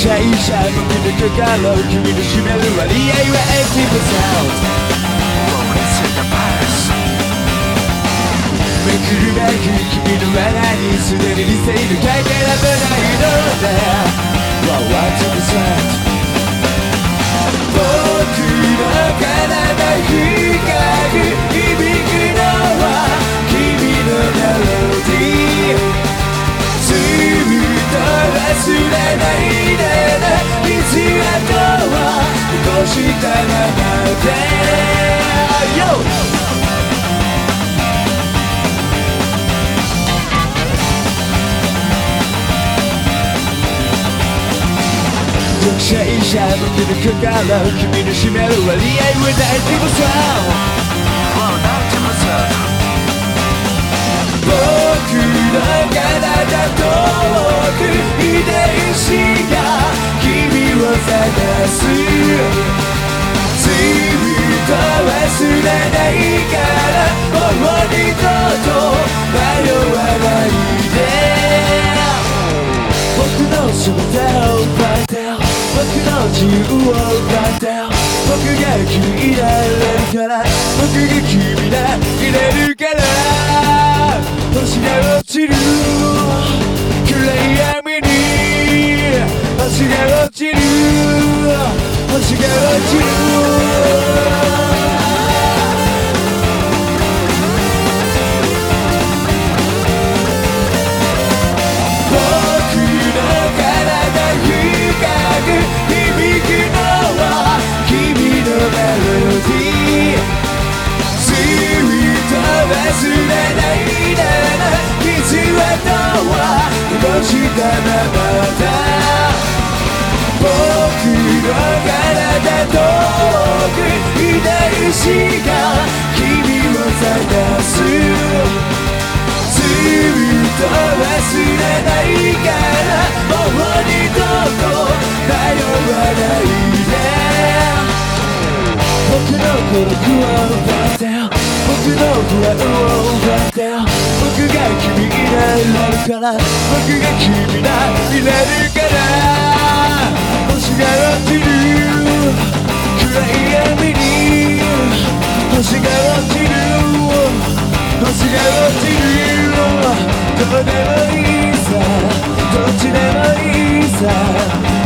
者医者僕の許可の君の占める割合は80%めくるめく君の罠にすでに理性のかけらないのだ Wow, 1%僕 Yo! 読者医者僕の許可の君の占める割合は大規模さ僕のないからもう二度と迷わないで僕の全てを奪って僕の自由を奪って僕が君で入れるから僕が君で入れるから星が落ちる暗闇に星が落ちる星が落ちる残したままだ僕の体と遺伝子が君を探すずっと忘れないからもう二度と迷わないで僕の孤独を奪って僕の不安を奪って僕が君にから僕が君ら入れるから星が落ちる。暗い闇に星が落ちる。星が落ちる。どこでもいいさ。どっちでもいいさ。